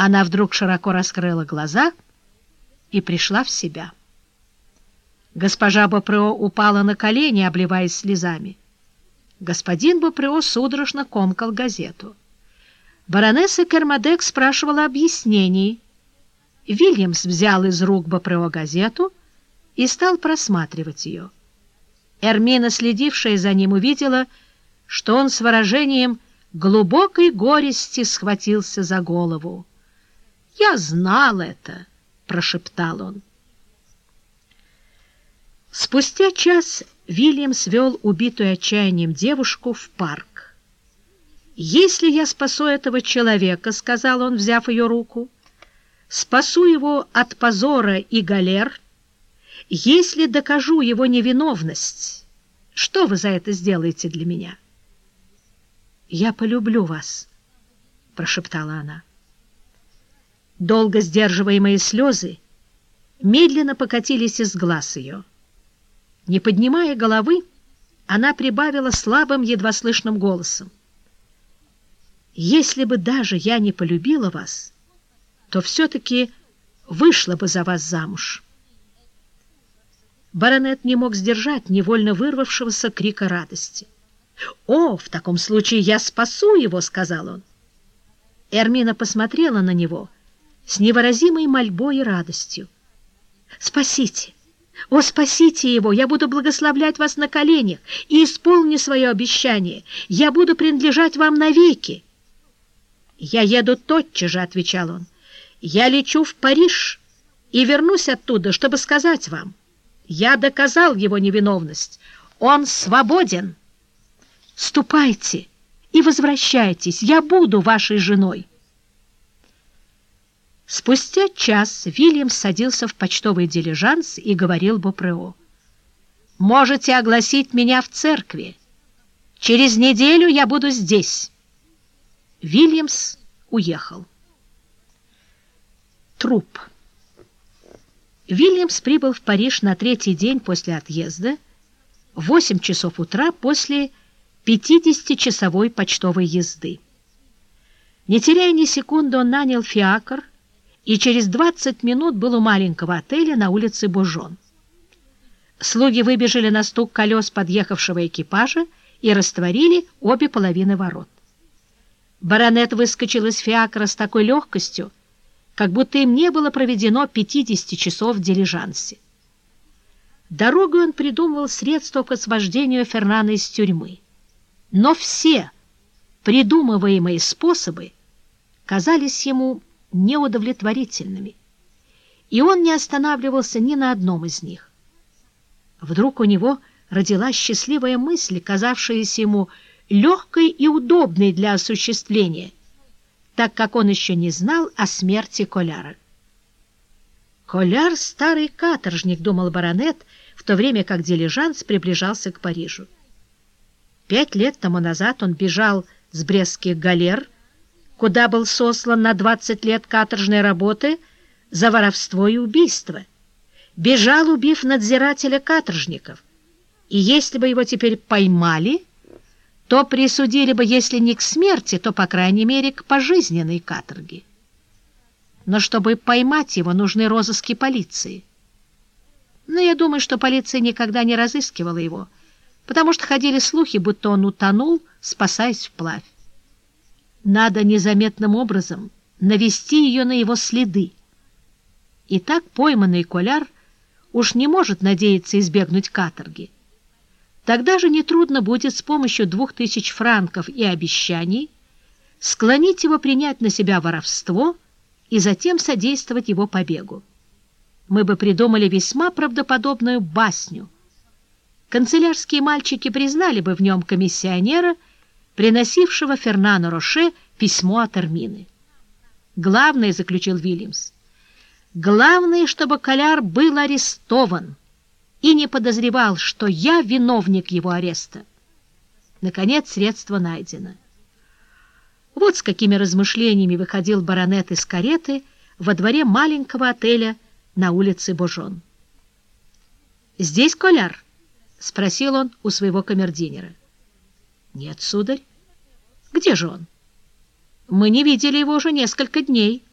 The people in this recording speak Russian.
Она вдруг широко раскрыла глаза и пришла в себя. Госпожа Бопрео упала на колени, обливаясь слезами. Господин Бопрео судорожно комкал газету. Баронесса Кермадек спрашивала объяснений. Вильямс взял из рук Бопрео газету и стал просматривать ее. Эрмина, следившая за ним, увидела, что он с выражением глубокой горести схватился за голову. «Я знал это!» — прошептал он. Спустя час Вильям свел убитую отчаянием девушку в парк. «Если я спасу этого человека, — сказал он, взяв ее руку, — спасу его от позора и галер, если докажу его невиновность, что вы за это сделаете для меня?» «Я полюблю вас», — прошептала она. Долго сдерживаемые слезы медленно покатились из глаз ее. Не поднимая головы, она прибавила слабым, едва слышным голосом. «Если бы даже я не полюбила вас, то все-таки вышла бы за вас замуж». Баронет не мог сдержать невольно вырвавшегося крика радости. «О, в таком случае я спасу его!» — сказал он. Эрмина посмотрела на него — с невыразимой мольбой и радостью. «Спасите! О, спасите его! Я буду благословлять вас на коленях и исполню свое обещание. Я буду принадлежать вам навеки!» «Я еду тотчас же», — отвечал он. «Я лечу в Париж и вернусь оттуда, чтобы сказать вам. Я доказал его невиновность. Он свободен. Ступайте и возвращайтесь. Я буду вашей женой». Спустя час Вильям садился в почтовый дилижанс и говорил Бопрео. «Можете огласить меня в церкви. Через неделю я буду здесь». Вильямс уехал. Труп. Вильямс прибыл в Париж на третий день после отъезда, в 8 часов утра после 50-часовой почтовой езды. Не теряя ни секунды, он нанял фиакр, и через 20 минут был у маленького отеля на улице Бужон. Слуги выбежали на стук колес подъехавшего экипажа и растворили обе половины ворот. Баронет выскочил из фиакра с такой легкостью, как будто им не было проведено 50 часов в дилижансе. Дорогой он придумывал средства к освобождению Фернана из тюрьмы. Но все придумываемые способы казались ему неудовлетворительными, и он не останавливался ни на одном из них. Вдруг у него родилась счастливая мысль, казавшаяся ему легкой и удобной для осуществления, так как он еще не знал о смерти Коляра. «Коляр — старый каторжник», — думал баронет, в то время как дилижанс приближался к Парижу. Пять лет тому назад он бежал с брестских галер — куда был сослан на 20 лет каторжной работы за воровство и убийство. Бежал, убив надзирателя каторжников. И если бы его теперь поймали, то присудили бы, если не к смерти, то, по крайней мере, к пожизненной каторге. Но чтобы поймать его, нужны розыски полиции. Но я думаю, что полиция никогда не разыскивала его, потому что ходили слухи, будто он утонул, спасаясь вплавь. Надо незаметным образом навести ее на его следы. И так пойманный коляр уж не может надеяться избегнуть каторги. Тогда же нетрудно будет с помощью двух тысяч франков и обещаний склонить его принять на себя воровство и затем содействовать его побегу. Мы бы придумали весьма правдоподобную басню. Канцелярские мальчики признали бы в нем комиссионера – приносившего Фернану Роше письмо от Армины. «Главное, — заключил Вильямс, — главное, чтобы Коляр был арестован и не подозревал, что я виновник его ареста. Наконец, средство найдено». Вот с какими размышлениями выходил баронет из кареты во дворе маленького отеля на улице Божон. «Здесь Коляр?» — спросил он у своего камердинера. «Нет, сударь. Где же он? Мы не видели его уже несколько дней.